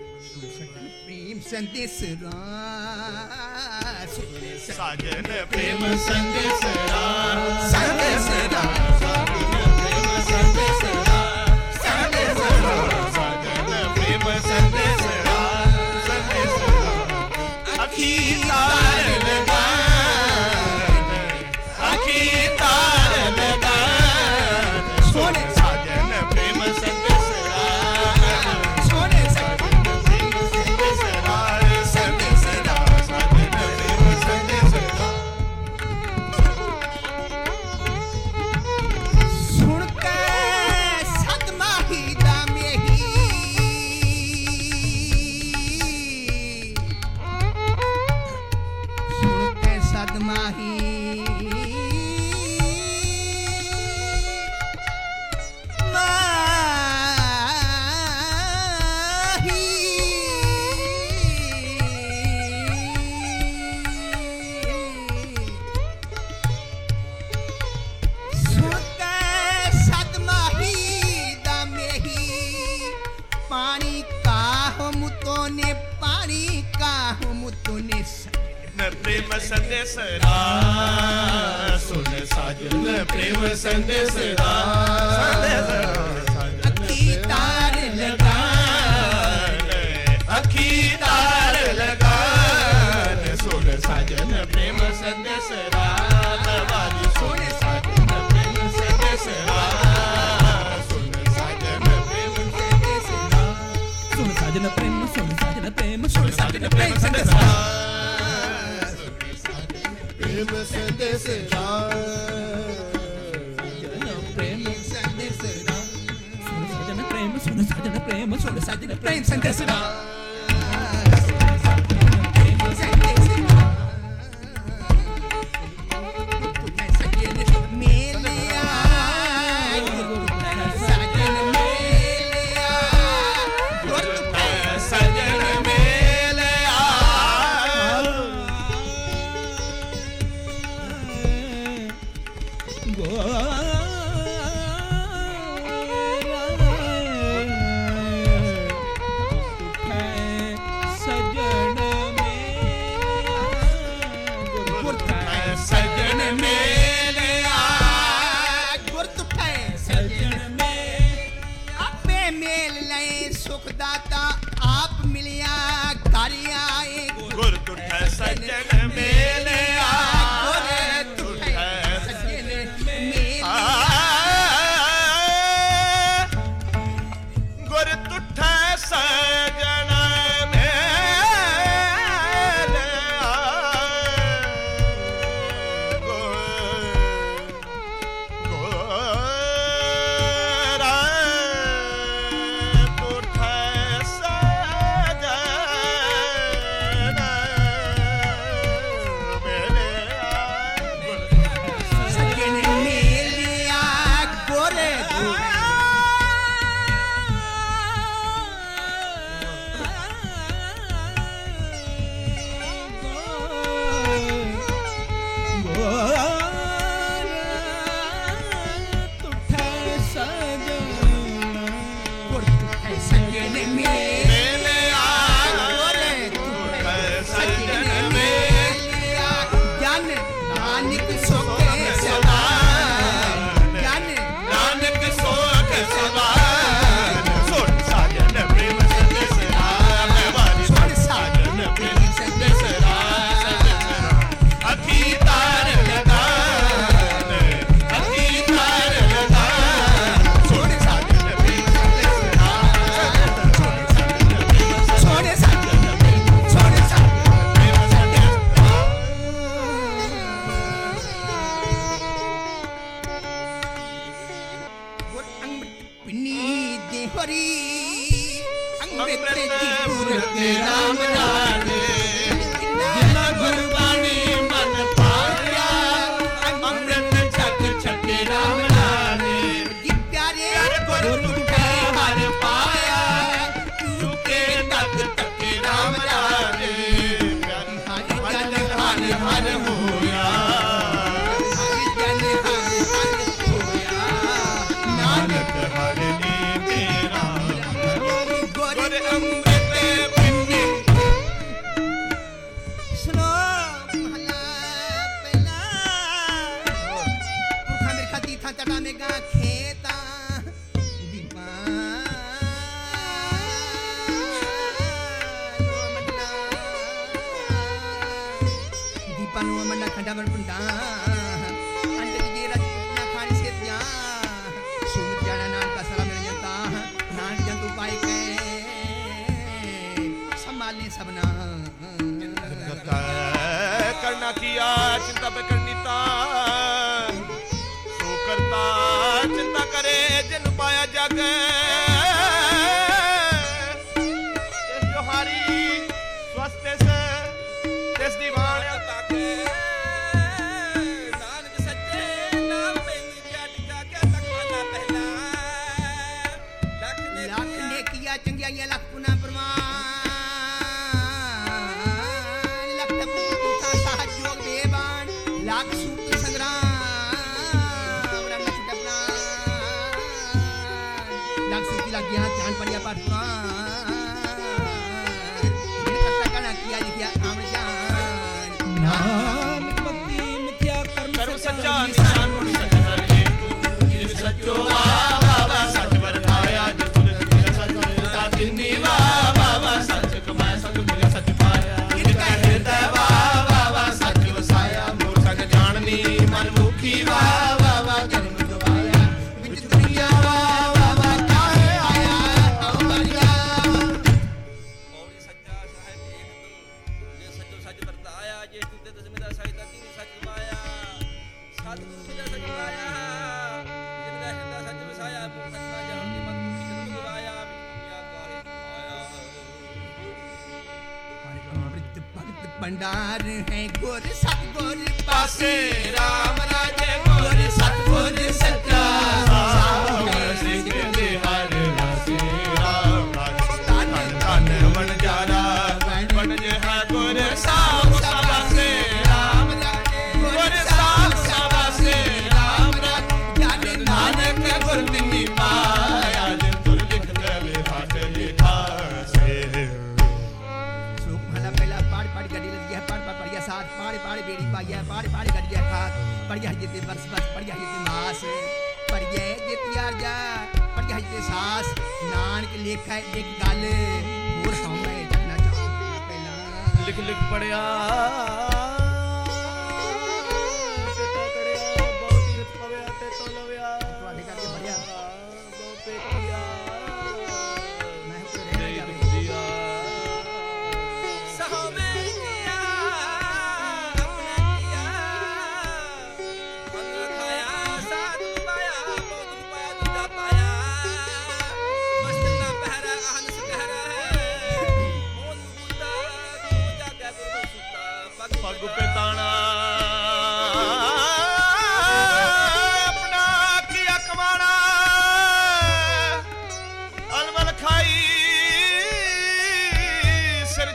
ਪ੍ਰੇਮ ਸੰਦੇਸ ਰਾ ਸਾਜਨ ਪ੍ਰੇਮ ਸੰਦੇਸ ਰਾ ਸੰਦੇਸ ਰਾ हरि काहुम तूने प्रेम संदेश सुन साजन प्रेम संदेश अखी तार लगा अखी तार लगा सुन साजन प्रेम संदेश सुन साजन प्रेम संदेश सुन साजन प्रेम संदेश सुन साजन प्रेम சொல்லு சந்தின பிரேம் சந்தேசா பிரேம் சந்தேசா பிரேம் சந்தேசா பிரேம் சந்தேசா ਸਭਨਾ ਕਰਨਾ ਕੀਆ ਚਿੰਤਾ ਪੇ ਕਰਨੀ પંડ્યા પાઠ પુરાણ નામ ભક્તિ મિથ્યા કર્મ સચ્ચા નિશાન ગુણ સચ્ચા જીવ સચ્ચો વા બાબા સચ વરતાયા જપુર સચ તાતિની વા બાબા સચ કમાય સચ મિલ સચ પાયા ઇનકા હૃદય વા બાબા સચ વસાયા મૂળ સગ જાણની મન મુખી વા બાબા જન્મ દવાયા વિચ દુનિયા ਲਿਖਾ ਇੱਕ ਗੱਲ ਹੋਰ ਸਮਝ ਜਾਣਾ ਚਾਹੁੰਦਾ ਪਹਿਲਾਂ ਲਿਖ ਲਿਖ ਪੜਿਆ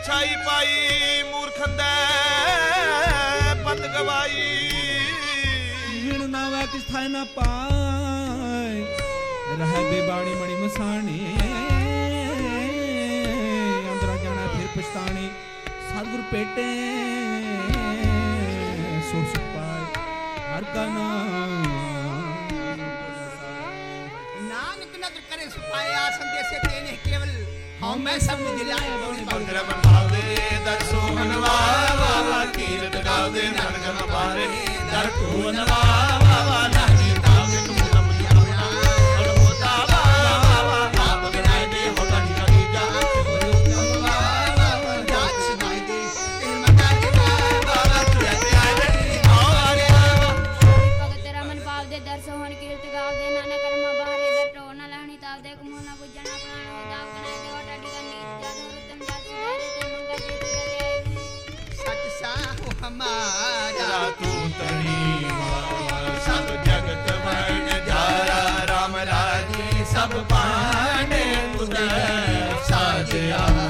ਪਰਛਾਈ ਪਾਈ ਮੂਰਖੰਦੈ ਪਤ ਗਵਾਈ ਜਿਣ ਨਾ ਵੈ ਕਿਸ ਥਾਇ ਨਾ ਪਾਇ ਰਹਿ ਬੇ ਬਾਣੀ ਮਣੀ ਮਸਾਣੀ ਅੰਦਰਾ ਜਾਣਾ ਫਿਰ ਪਛਤਾਣੀ ਸਤਗੁਰ ਪੇਟੇ ਸੁਰ ਸੁਪਾਈ ਹਰ ਕਾ ਨਾਮ ਸੌਂਗ ਮੈਂ ਸਭ ਜਿਲਾਏ ਮੋਰੀ ਬੰਦਰ ਬਣਾਉਦੇ ਦਰ ਸੋਹਣ ਵਾਵਾ ਕੀਰਤ ਗਾਉਦੇ ਨਰਗਨ ਪਾਰੇ ਦਰ ਕੋਨਵਾ ਮਨ ਤੁਰ ਸਾਜਿਆ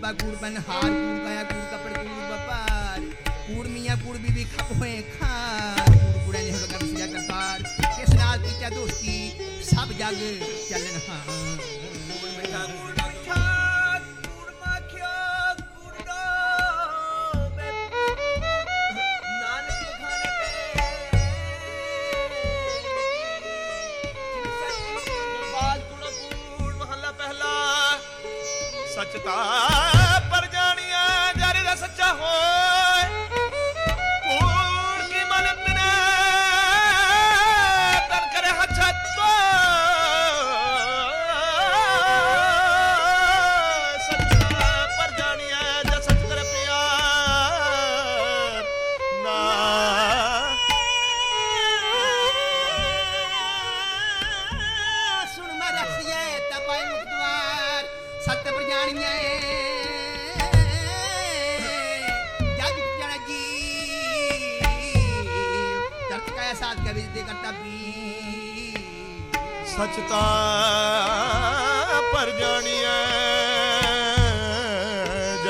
ਕੁਰਬਾ ਕੁਰਬਨ ਬਨਹਾਰ ਕੁਰ ਗਿਆ ਕੁਰ ਕਪੜ ਕੁਰ ਬਪਾਰ ਕੁਰ ਮੀਆਂ ਕੁਰ ਬੀਬੀ ਖਾਪੋਏ ਖਾਰ ਕੁਰੇ ਨੇ ਹਰਗਰ ਸਿਆ ਕਰਤਾਰ ਕਿਸ ਨਾਲ ਕੀ ਚਾ ਦੋਸਤੀ ਸਭ ਜਗ ਚੱਲਣ ਹਾਂ ਸੱਚ ਤਾਂ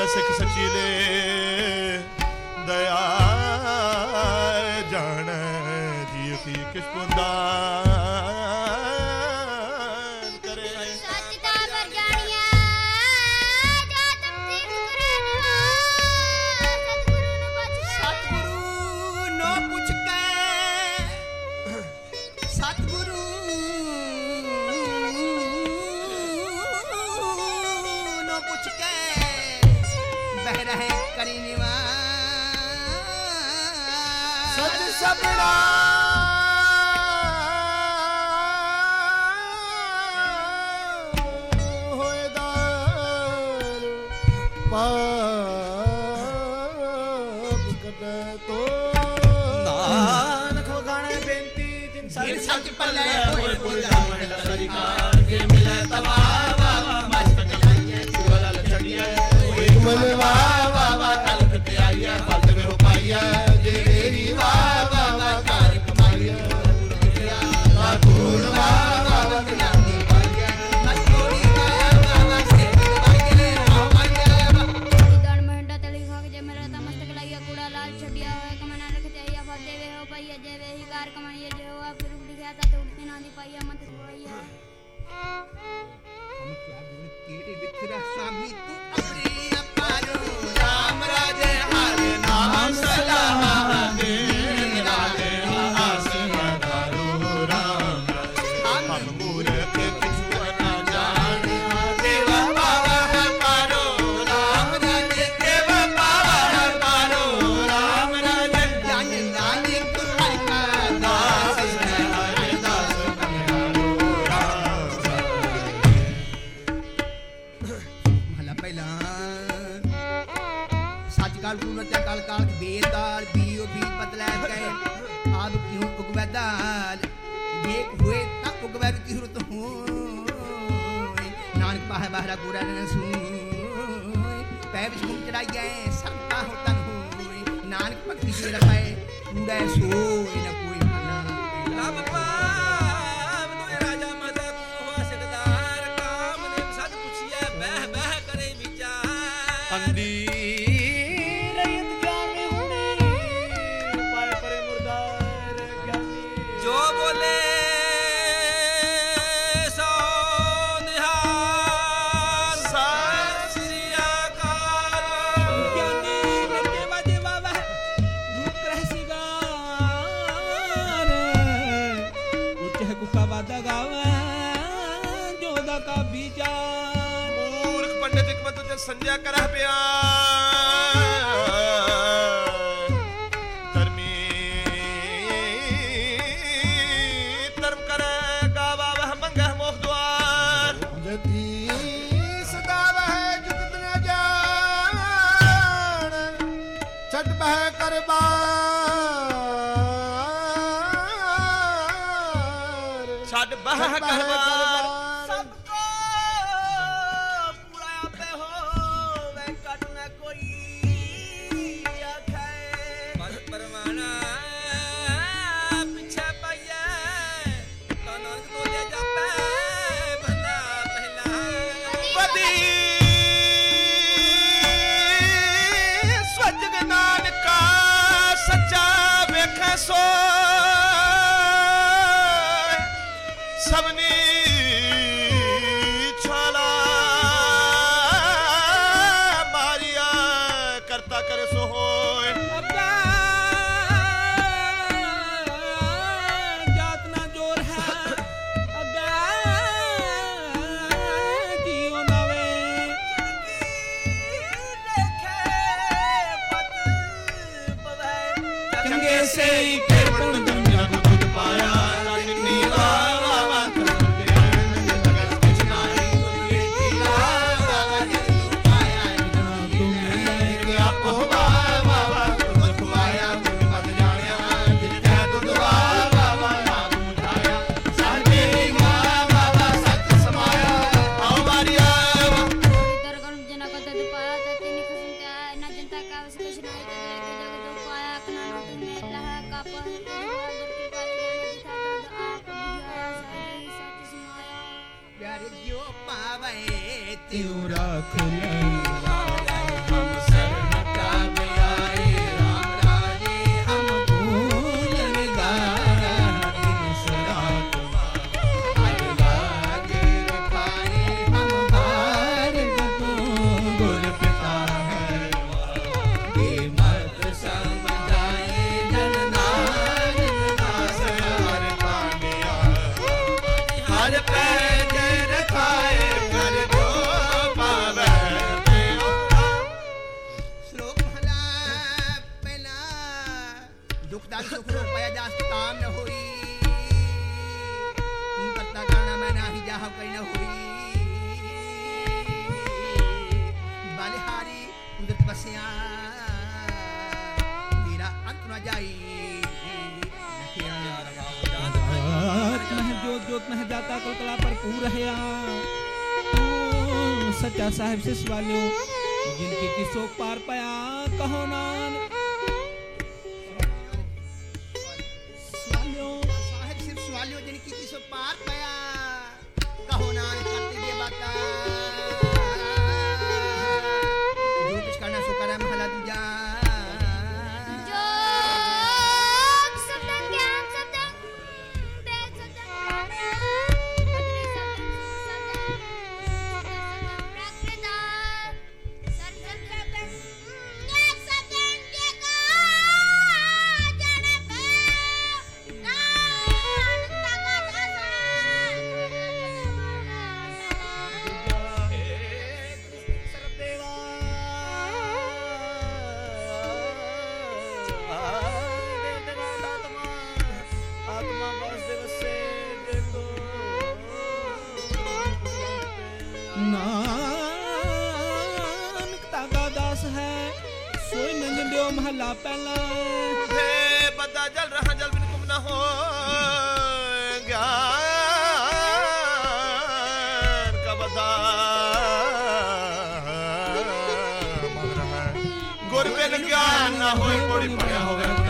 ਜਾ ਸਿੱਖ ਸੱਚੀ ਦੇ ਦਇਆ ਜਾਣ ਜੀ ਕੀ ਕਿਸ ਪੁੰਦਾ ਗੁਰਨ ਸੂਈ ਪੈ ਵਿੱਚ ਮੁਖ ਚੜਾਈਐ ਸਰਤਾ ਹੋ ਤਨ ਹੋਈ ਨਾਨਕ ਭਗਤੀ ਜੀ ਰਪਾਏ ਕੂੜੈ ਸੋਏ ਨਾ ਕੋਈ ਮਨ ਕਰੇ ਬੱਬਾ ਅੰਦੀ ਸੰਜਾ ਕਰਹਿ ਪਿਆ ਧਰਮੀ ਧਰਮ ਕਰੈ ਗਾਵਾ ਵਹ ਮੰਗਹਿ ਮੋਖ ਦੁਆਰ ਜਤੀ ਸਦਾ ਰਹੇ ਜੁਗਤ ਨ ਜਾਣ ਛੱਡ ਬਹਿ ਕਰਬਾਰ ਛੱਡ ਬਹਿ ਕਰਬਾਰ pessoas. sem perguntar. you the me. ਸਾਹਿਬ ਸਿਸ ਵਾਲਿਓ ਜਿੰਨ ਕੀ ਤਿਸੋ ਪਾਰ ਪਿਆ ਕਹੋ ਨਾਨ ਪਹਿਲਾ ਹੇ ਬੰਦਾ ਜਲ ਰਹਾ ਜਲ ਬਿਨ ਕੁਮ ਨਾ ਹੋ ਗਿਆ ਗੁਰ ਬਿਨ ਗਿਆਨ ਨਾ ਹੋਏ ਕੋਈ ਪੜਿਆ ਹੋਵੇ